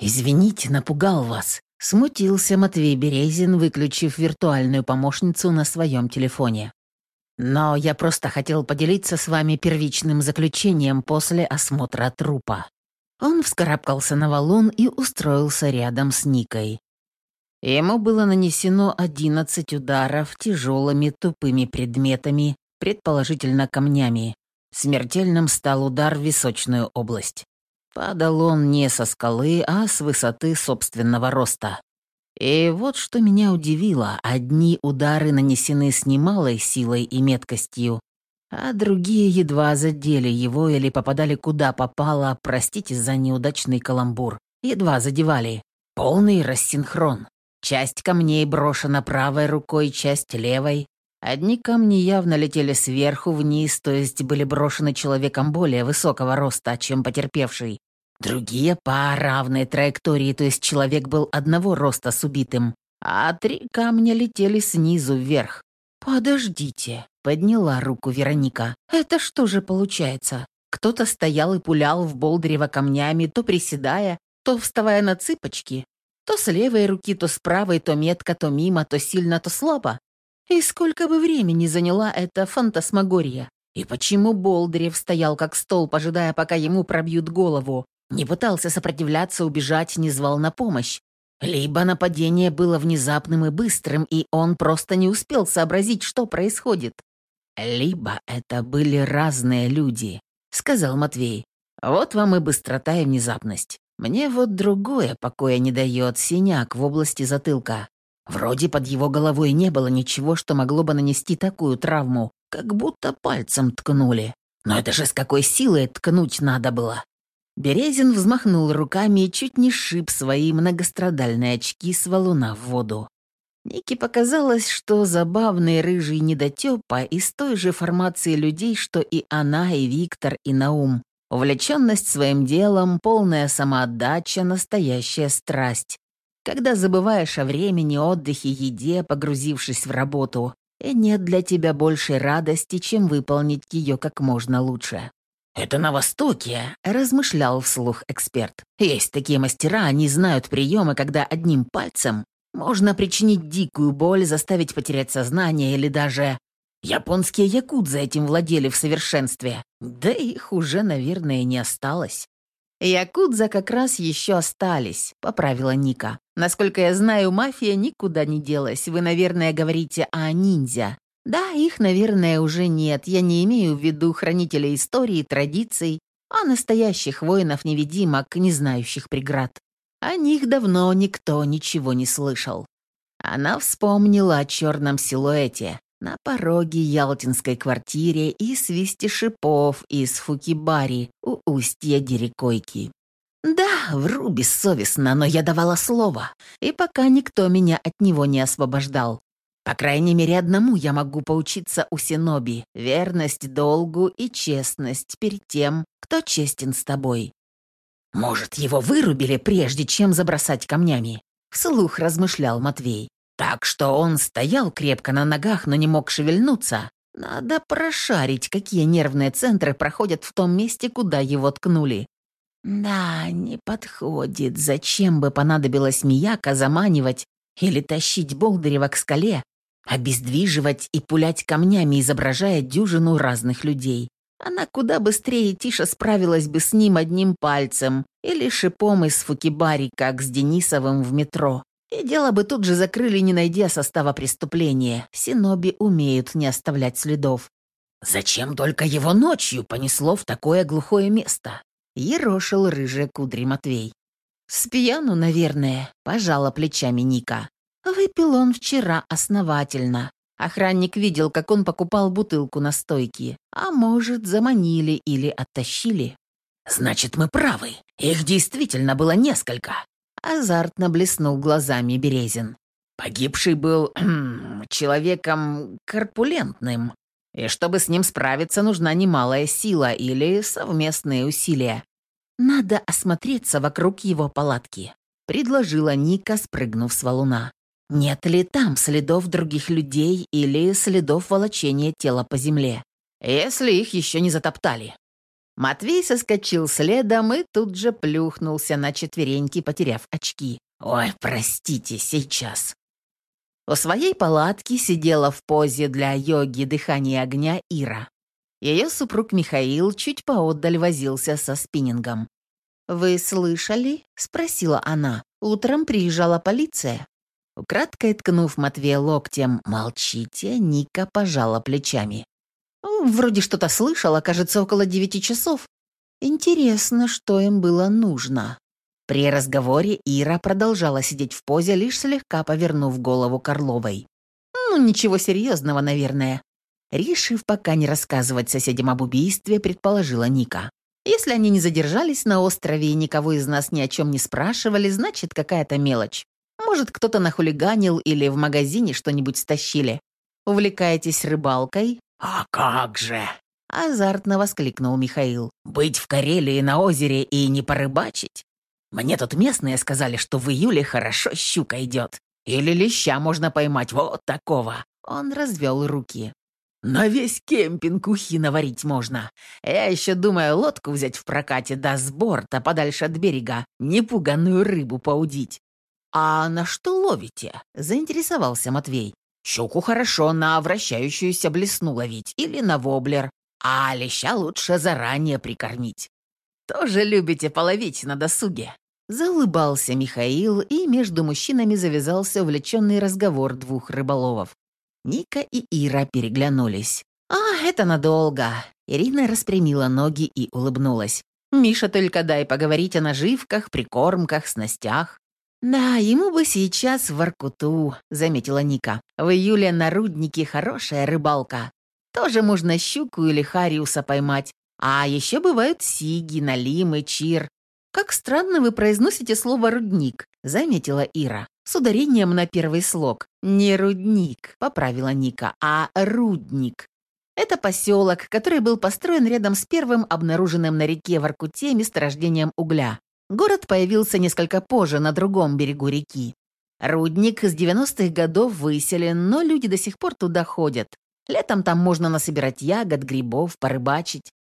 «Извините, напугал вас», — смутился Матвей Березин, выключив виртуальную помощницу на своем телефоне. «Но я просто хотел поделиться с вами первичным заключением после осмотра трупа». Он вскарабкался на валун и устроился рядом с Никой. Ему было нанесено 11 ударов тяжелыми тупыми предметами, предположительно камнями. Смертельным стал удар в височную область. Падал он не со скалы, а с высоты собственного роста. И вот что меня удивило, одни удары нанесены с немалой силой и меткостью, а другие едва задели его или попадали куда попало, простите за неудачный каламбур, едва задевали. Полный рассинхрон. Часть камней брошена правой рукой, часть левой. Одни камни явно летели сверху вниз, то есть были брошены человеком более высокого роста, чем потерпевший. Другие по равной траектории, то есть человек был одного роста с убитым, а три камня летели снизу вверх. «Подождите», — подняла руку Вероника. «Это что же получается? Кто-то стоял и пулял в Болдырева камнями, то приседая, то вставая на цыпочки, то с левой руки, то с правой, то метко, то мимо, то сильно, то слабо. И сколько бы времени заняла эта фантасмагория? И почему Болдырев стоял как стол, ожидая, пока ему пробьют голову? Не пытался сопротивляться, убежать, не звал на помощь. Либо нападение было внезапным и быстрым, и он просто не успел сообразить, что происходит. Либо это были разные люди, сказал Матвей. Вот вам и быстрота и внезапность. Мне вот другое покоя не дает синяк в области затылка. Вроде под его головой не было ничего, что могло бы нанести такую травму, как будто пальцем ткнули. Но это же с какой силой ткнуть надо было. Березин взмахнул руками и чуть не шиб свои многострадальные очки с валуна в воду. Нике показалось, что забавный рыжий недотёпа из той же формации людей, что и она, и Виктор, и Наум, Увлеченность своим делом, полная самоотдача, настоящая страсть. Когда забываешь о времени, отдыхе, еде, погрузившись в работу, и нет для тебя большей радости, чем выполнить ее как можно лучше. «Это на Востоке», — размышлял вслух эксперт. «Есть такие мастера, они знают приемы, когда одним пальцем можно причинить дикую боль, заставить потерять сознание или даже Японские якудзы этим владели в совершенстве. Да их уже, наверное, не осталось. Якудза как раз еще остались, поправила Ника. Насколько я знаю, мафия никуда не делась. Вы, наверное, говорите о ниндзя. Да, их, наверное, уже нет. Я не имею в виду хранителей истории, традиций, а настоящих воинов-невидимок, не знающих преград. О них давно никто ничего не слышал. Она вспомнила о черном силуэте, на пороге ялтинской квартире и свисте шипов из фукибари у устья Дерекойки. Да, вру бессовестно, но я давала слово, и пока никто меня от него не освобождал. По крайней мере, одному я могу поучиться у Синоби — верность долгу и честность перед тем, кто честен с тобой. Может, его вырубили, прежде чем забросать камнями? Вслух размышлял Матвей. Так что он стоял крепко на ногах, но не мог шевельнуться. Надо прошарить, какие нервные центры проходят в том месте, куда его ткнули. Да, не подходит. Зачем бы понадобилось Мияка заманивать или тащить Болдырева к скале, обездвиживать и пулять камнями, изображая дюжину разных людей? Она куда быстрее и тише справилась бы с ним одним пальцем или шипом из фукибари, как с Денисовым в метро. И дело бы тут же закрыли, не найдя состава преступления. Синоби умеют не оставлять следов. Зачем только его ночью понесло в такое глухое место? Ерошил рыжие кудри Матвей. «С наверное», — пожала плечами Ника. Выпил он вчера основательно. Охранник видел, как он покупал бутылку на стойке. А может, заманили или оттащили. «Значит, мы правы. Их действительно было несколько. Азартно блеснул глазами Березин. Погибший был человеком корпулентным, и чтобы с ним справиться, нужна немалая сила или совместные усилия. Надо осмотреться вокруг его палатки, предложила Ника, спрыгнув с валуна. Нет ли там следов других людей или следов волочения тела по земле? Если их еще не затоптали. Матвей соскочил следом и тут же плюхнулся на четвереньки, потеряв очки. «Ой, простите, сейчас». У своей палатки сидела в позе для йоги дыхания огня Ира. Ее супруг Михаил чуть поотдаль возился со спиннингом. «Вы слышали?» — спросила она. «Утром приезжала полиция». Украдкой ткнув Матвея локтем «Молчите», Ника пожала плечами. «Вроде что-то слышала, кажется, около девяти часов. Интересно, что им было нужно». При разговоре Ира продолжала сидеть в позе, лишь слегка повернув голову Карловой. «Ну, ничего серьезного, наверное». Решив пока не рассказывать соседям об убийстве, предположила Ника. «Если они не задержались на острове и никого из нас ни о чем не спрашивали, значит, какая-то мелочь. Может, кто-то нахулиганил или в магазине что-нибудь стащили. Увлекаетесь рыбалкой?» «А как же!» — азартно воскликнул Михаил. «Быть в Карелии на озере и не порыбачить? Мне тут местные сказали, что в июле хорошо щука идет. Или леща можно поймать вот такого». Он развел руки. «На весь кемпинг ухи наварить можно. Я еще думаю лодку взять в прокате, да с борта, подальше от берега, непуганную рыбу поудить. «А на что ловите?» — заинтересовался Матвей. «Щуку хорошо на вращающуюся блесну ловить или на воблер, а леща лучше заранее прикормить. Тоже любите половить на досуге?» Заулыбался Михаил, и между мужчинами завязался увлеченный разговор двух рыболовов. Ника и Ира переглянулись. «А, это надолго!» Ирина распрямила ноги и улыбнулась. «Миша, только дай поговорить о наживках, прикормках, снастях. «Да, ему бы сейчас в Воркуту», — заметила Ника. «В июле на руднике хорошая рыбалка. Тоже можно щуку или хариуса поймать. А еще бывают сиги, налимы, чир. Как странно вы произносите слово «рудник», — заметила Ира. С ударением на первый слог. «Не рудник», — поправила Ника, — «а рудник». Это поселок, который был построен рядом с первым обнаруженным на реке Воркуте месторождением угля. Город появился несколько позже на другом берегу реки. Рудник с 90-х годов выселен, но люди до сих пор туда ходят. Летом там можно насобирать ягод, грибов, порыбачить.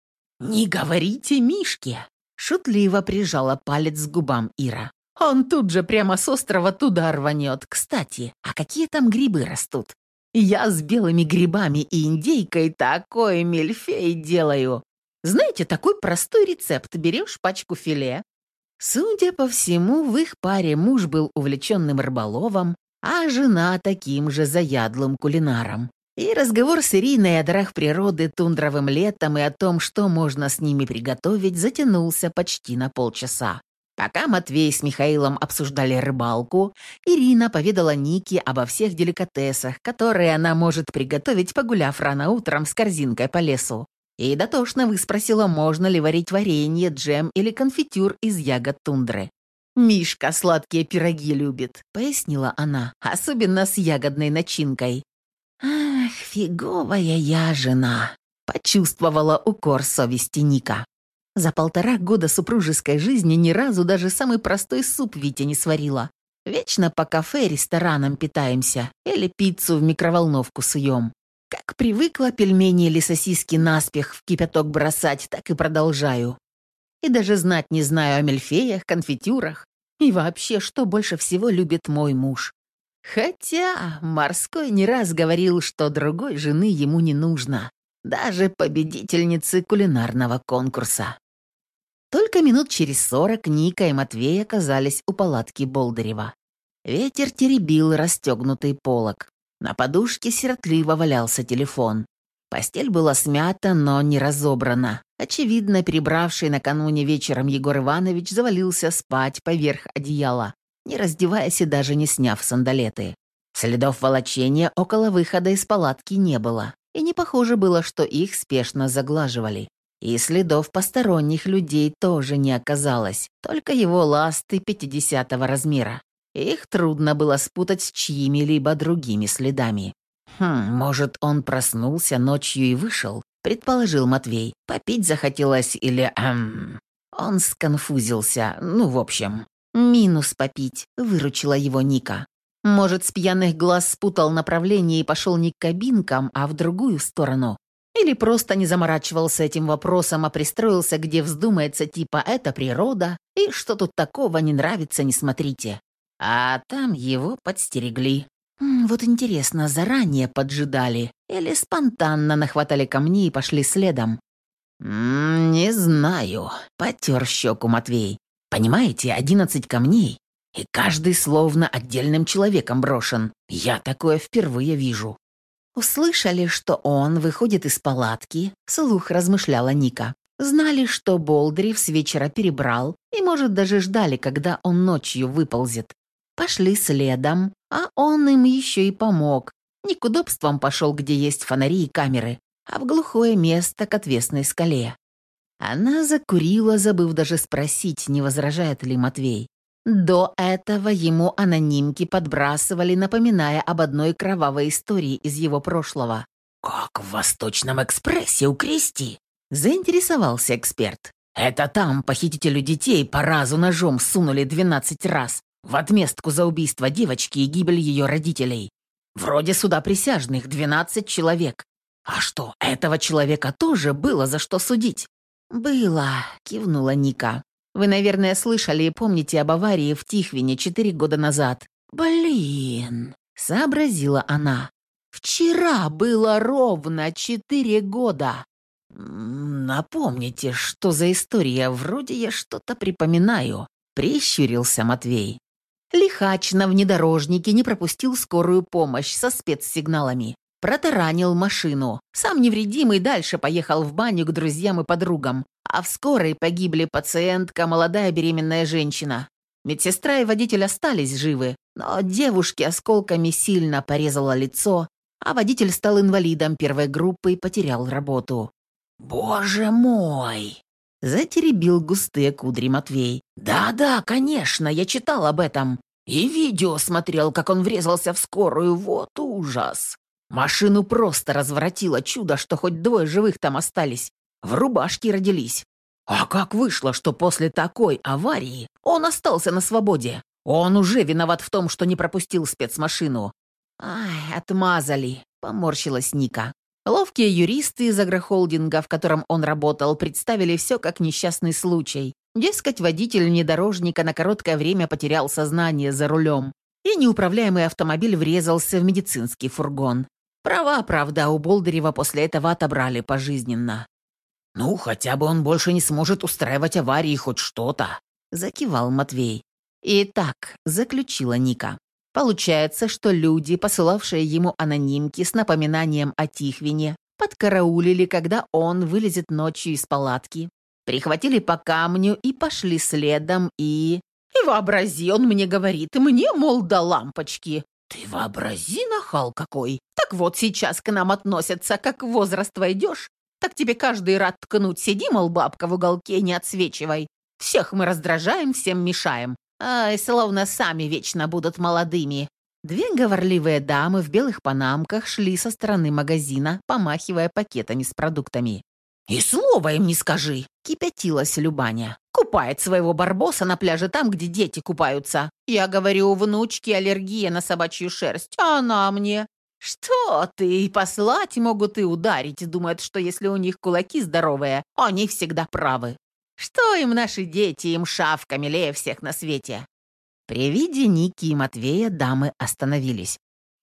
«Не говорите Мишке!» — шутливо прижала палец к губам Ира. «Он тут же прямо с острова туда рванет. Кстати, а какие там грибы растут? Я с белыми грибами и индейкой такой мельфей делаю. Знаете, такой простой рецепт. Берешь пачку филе, Судя по всему, в их паре муж был увлеченным рыболовом, а жена таким же заядлым кулинаром. И разговор с Ириной о дарах природы, тундровым летом и о том, что можно с ними приготовить, затянулся почти на полчаса. Пока Матвей с Михаилом обсуждали рыбалку, Ирина поведала Нике обо всех деликатесах, которые она может приготовить, погуляв рано утром с корзинкой по лесу. И дотошно выспросила, можно ли варить варенье, джем или конфитюр из ягод тундры. «Мишка сладкие пироги любит», — пояснила она, «особенно с ягодной начинкой». «Ах, фиговая я жена», — почувствовала укор совести Ника. За полтора года супружеской жизни ни разу даже самый простой суп Витя не сварила. Вечно по кафе и ресторанам питаемся или пиццу в микроволновку суем. Как привыкла пельмени или сосиски наспех в кипяток бросать, так и продолжаю. И даже знать не знаю о мельфеях, конфитюрах и вообще, что больше всего любит мой муж. Хотя морской не раз говорил, что другой жены ему не нужно, даже победительницы кулинарного конкурса. Только минут через сорок Ника и Матвей оказались у палатки Болдырева. Ветер теребил расстегнутый полог. На подушке сиротливо валялся телефон. Постель была смята, но не разобрана. Очевидно, перебравший накануне вечером Егор Иванович завалился спать поверх одеяла, не раздеваясь и даже не сняв сандалеты. Следов волочения около выхода из палатки не было, и не похоже было, что их спешно заглаживали. И следов посторонних людей тоже не оказалось, только его ласты 50 размера. Их трудно было спутать с чьими-либо другими следами. «Хм, может, он проснулся ночью и вышел?» — предположил Матвей. «Попить захотелось или... Эм...» Он сконфузился. Ну, в общем. «Минус попить», — выручила его Ника. Может, с пьяных глаз спутал направление и пошел не к кабинкам, а в другую сторону. Или просто не заморачивался этим вопросом, а пристроился, где вздумается, типа «это природа», и что тут такого не нравится, не смотрите. А там его подстерегли. Вот интересно, заранее поджидали или спонтанно нахватали камни и пошли следом? «Не знаю», — потер щеку Матвей. «Понимаете, одиннадцать камней, и каждый словно отдельным человеком брошен. Я такое впервые вижу». Услышали, что он выходит из палатки, слух размышляла Ника. Знали, что Болдырев с вечера перебрал, и, может, даже ждали, когда он ночью выползет. Пошли следом, а он им еще и помог. Не к удобствам пошел, где есть фонари и камеры, а в глухое место к отвесной скале. Она закурила, забыв даже спросить, не возражает ли Матвей. До этого ему анонимки подбрасывали, напоминая об одной кровавой истории из его прошлого. «Как в Восточном экспрессе у Кристи?» – заинтересовался эксперт. «Это там похитителю детей по разу ножом сунули 12 раз, в отместку за убийство девочки и гибель ее родителей. Вроде суда присяжных 12 человек. А что, этого человека тоже было за что судить?» «Было», — кивнула Ника. «Вы, наверное, слышали и помните об аварии в Тихвине четыре года назад». «Блин», — сообразила она. «Вчера было ровно четыре года». «Напомните, что за история? Вроде я что-то припоминаю», — прищурился Матвей. Лихач на внедорожнике не пропустил скорую помощь со спецсигналами. Протаранил машину. Сам невредимый дальше поехал в баню к друзьям и подругам. А в скорой погибли пациентка, молодая беременная женщина. Медсестра и водитель остались живы, но девушке осколками сильно порезало лицо, а водитель стал инвалидом первой группы и потерял работу. «Боже мой!» Затеребил густые кудри Матвей. «Да-да, конечно, я читал об этом. И видео смотрел, как он врезался в скорую. Вот ужас. Машину просто разворотило чудо, что хоть двое живых там остались. В рубашке родились. А как вышло, что после такой аварии он остался на свободе? Он уже виноват в том, что не пропустил спецмашину. «Ай, отмазали», — поморщилась Ника. Ловкие юристы из агрохолдинга, в котором он работал, представили все как несчастный случай. Дескать, водитель внедорожника на короткое время потерял сознание за рулем, и неуправляемый автомобиль врезался в медицинский фургон. Права, правда, у Болдырева после этого отобрали пожизненно. «Ну, хотя бы он больше не сможет устраивать аварии хоть что-то», — закивал Матвей. «Итак», — заключила Ника, Получается, что люди, посылавшие ему анонимки с напоминанием о Тихвине, подкараулили, когда он вылезет ночью из палатки, прихватили по камню и пошли следом, и... И вообрази, он мне говорит, мне, мол, до лампочки. Ты вообрази, нахал какой. Так вот, сейчас к нам относятся, как возраст войдешь, так тебе каждый рад ткнуть. Сиди, мол, бабка, в уголке, не отсвечивай. Всех мы раздражаем, всем мешаем. Ай, словно сами вечно будут молодыми. Две говорливые дамы в белых панамках шли со стороны магазина, помахивая пакетами с продуктами. «И слова им не скажи!» — кипятилась Любаня. «Купает своего барбоса на пляже там, где дети купаются. Я говорю, у внучки аллергия на собачью шерсть, а она мне...» «Что ты? Послать могут и ударить. Думают, что если у них кулаки здоровые, они всегда правы. Что им наши дети, им шавка, милее всех на свете?» При виде Ники и Матвея дамы остановились.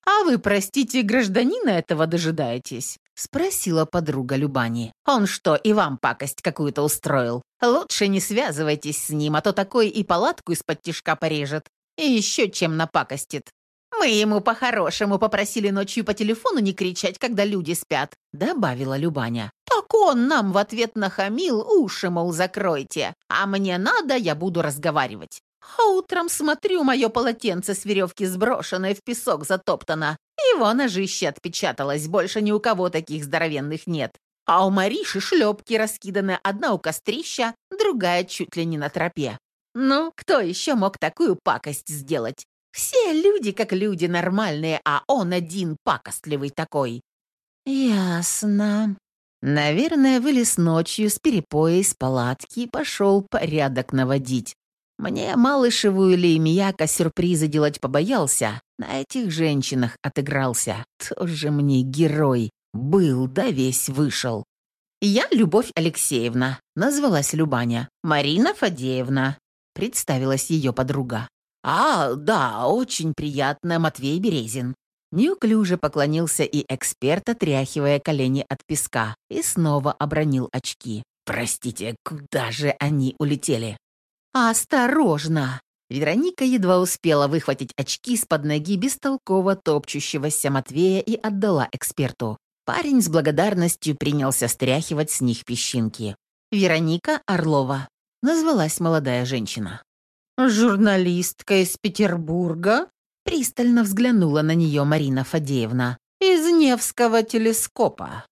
«А вы, простите, гражданина этого дожидаетесь?» — спросила подруга Любани. «Он что, и вам пакость какую-то устроил? Лучше не связывайтесь с ним, а то такой и палатку из-под тишка порежет, и еще чем напакостит. Мы ему по-хорошему попросили ночью по телефону не кричать, когда люди спят», — добавила Любаня. Так он нам в ответ нахамил, уши, мол, закройте. А мне надо, я буду разговаривать. А утром смотрю, мое полотенце с веревки сброшенное в песок затоптано. Его ножище отпечаталось, больше ни у кого таких здоровенных нет. А у Мариши шлепки раскиданы, одна у кострища, другая чуть ли не на тропе. Ну, кто еще мог такую пакость сделать? Все люди как люди нормальные, а он один пакостливый такой. «Ясно», Наверное, вылез ночью с перепоя из палатки и пошел порядок наводить. Мне Малышеву или Мияка сюрпризы делать побоялся, на этих женщинах отыгрался. Тоже мне герой. Был, да весь вышел. «Я Любовь Алексеевна», — назвалась Любаня. «Марина Фадеевна», — представилась ее подруга. «А, да, очень приятно, Матвей Березин». Неуклюже поклонился и эксперт, отряхивая колени от песка, и снова обронил очки. «Простите, куда же они улетели?» «Осторожно!» Вероника едва успела выхватить очки с под ноги бестолково топчущегося Матвея и отдала эксперту. Парень с благодарностью принялся стряхивать с них песчинки. Вероника Орлова. Назвалась молодая женщина. «Журналистка из Петербурга?» Пристально взглянула на нее Марина Фадеевна. «Из Невского телескопа».